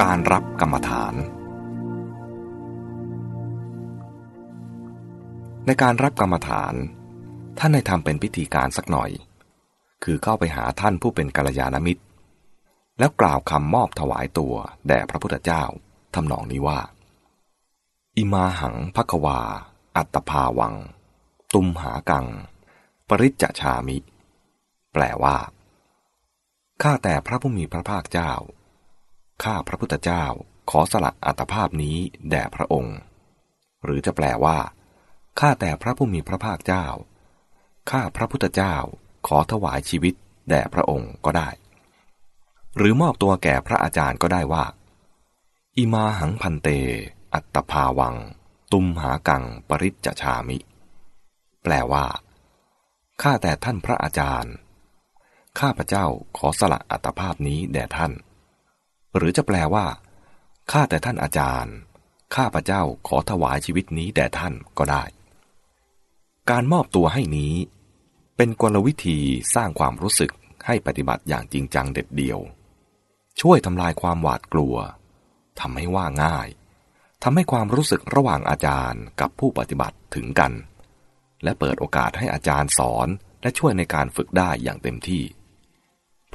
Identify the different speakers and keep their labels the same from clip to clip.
Speaker 1: การรับกรรมฐาน ในการรับกรรมฐาน ท่านให้ทำเป็นพิธีการสักหน่อย คือเข้าไปหาท่านผู้เป็นกัลยาณมิตร แล้วกล่าวคำมอบถวายตัวแด่พระพุทธเจ้าทำนองนี้ว่า อิมาหังภควา อัตภาวัง ตุมหากัง ปริจจชามิ แปลว่า ข้าแต่พระผู้มีพระภาคเจ้า ข้าพระพุทธเจ้าขอสละอัตภาพนี้แด่พระองค์ หรือจะแปลว่า ข้าแต่พระผู้มีพระภาคเจ้า ข้าพระพุทธเจ้าขอถวายชีวิตแด่พระองค์ก็ได้ หรือมอบตัวแก่พระอาจารย์ก็ได้ว่า อิมาหังพันเต อัตภาวัง ตุมหากังปริจจชามิ แปลว่า ข้าแต่ท่านพระอาจารย์ ข้าพระเจ้าขอสละอัตภาพนี้แด่ท่าน หรือจะแปลว่า ข้าแต่ท่านอาจารย์ ข้าพระเจ้าขอถวายชีวิตนี้แด่ท่านก็ได้ การมอบตัวให้นี้ เป็นกลวิธีสร้างความรู้สึกให้ปฏิบัติอย่างจริงจังเด็ดเดี่ยว ช่วยทำลายความหวาดกลัว ทำให้ว่าง่าย ทำให้ความรู้สึกระหว่างอาจารย์กับผู้ปฏิบัติถึงกัน และเปิดโอกาสให้อาจารย์สอนและช่วยในการฝึกได้อย่างเต็มที่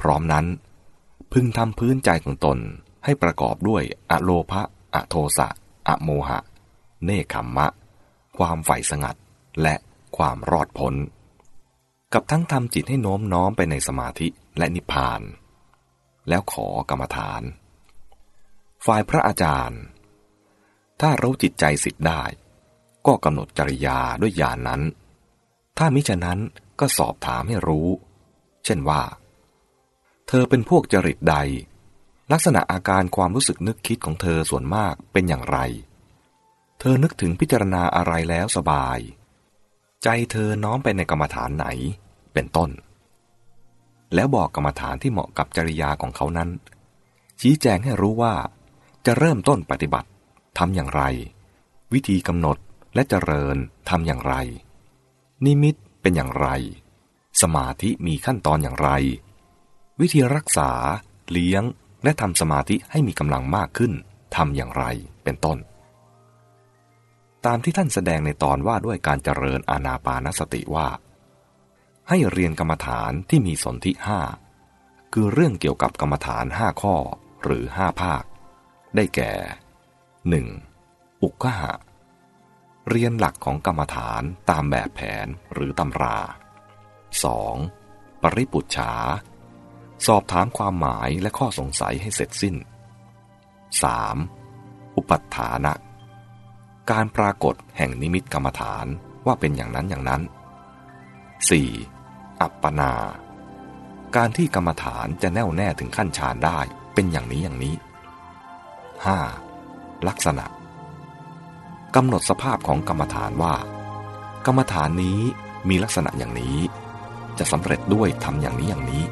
Speaker 1: พร้อมนั้น พึงทำพื้นใจของตนให้ประกอบด้วยอโลภะอโทสะ อโมหะ เนคขมมะ ความใฝ่สงัด และความรอดพ้น กับทั้งทำจิตให้โน้มน้อมไปในสมาธิและนิพพาน แล้วขอกรรมฐาน ฝ่ายพระอาจารย์ ถ้ารู้จิตใจสิทธิ์ได้ ก็กำหนดจริยาด้วยญาณนนั้น ถ้ามิฉะนั้นก็สอบถามให้รู้ เช่นว่า เธอเป็นพวกจริตใด ลักษณะอาการความรู้สึกนึกคิดของเธอส่วนมากเป็นอย่างไร เธอนึกถึงพิจารณาอะไรแล้วสบาย ใจเธอน้อมไปในกรรมฐานไหน เป็นต้น แล้วบอกกรรมฐานที่เหมาะกับจริยาของเขานั้น ชี้แจงให้รู้ว่า จะเริ่มต้นปฏิบัติทำอย่างไร วิธีกำหนดและเจริญทำอย่างไร นิมิตเป็นอย่างไร สมาธิมีขั้นตอนอย่างไร วิธีรักษา เลี้ยง และทำสมาธิให้มีกำลังมากขึ้นทำอย่างไรเป็นต้น ตามที่ท่านแสดงในตอนว่าด้วยการเจริญอาณาปานสติว่า ให้เรียนกรรมฐานที่มีสนธิห้าคือเรื่องเกี่ยวกับกรรมฐานห้าข้อหรือห้าภาค ได้แก่ 1. อุกขหะ เรียนหลักของกรรมฐานตามแบบแผนหรือตำรา 2. ปริปุจฉา สอบถามความหมายและข้อสงสัยให้เสร็จสิ้น 3. อุปัฏฐานะ การปรากฏแห่งนิมิตกรรมฐานว่าเป็นอย่างนั้นอย่างนั้น 4. อัปปนา การที่กรรมฐานจะแน่วแน่ถึงขั้นฌานได้เป็นอย่างนี้อย่างนี้ 5. ลักษณะกำหนดสภาพของกรรมฐานว่า กรรมฐานนี้มีลักษณะอย่างนี้ จะสำเร็จด้วยทำอย่างนี้อย่างนี้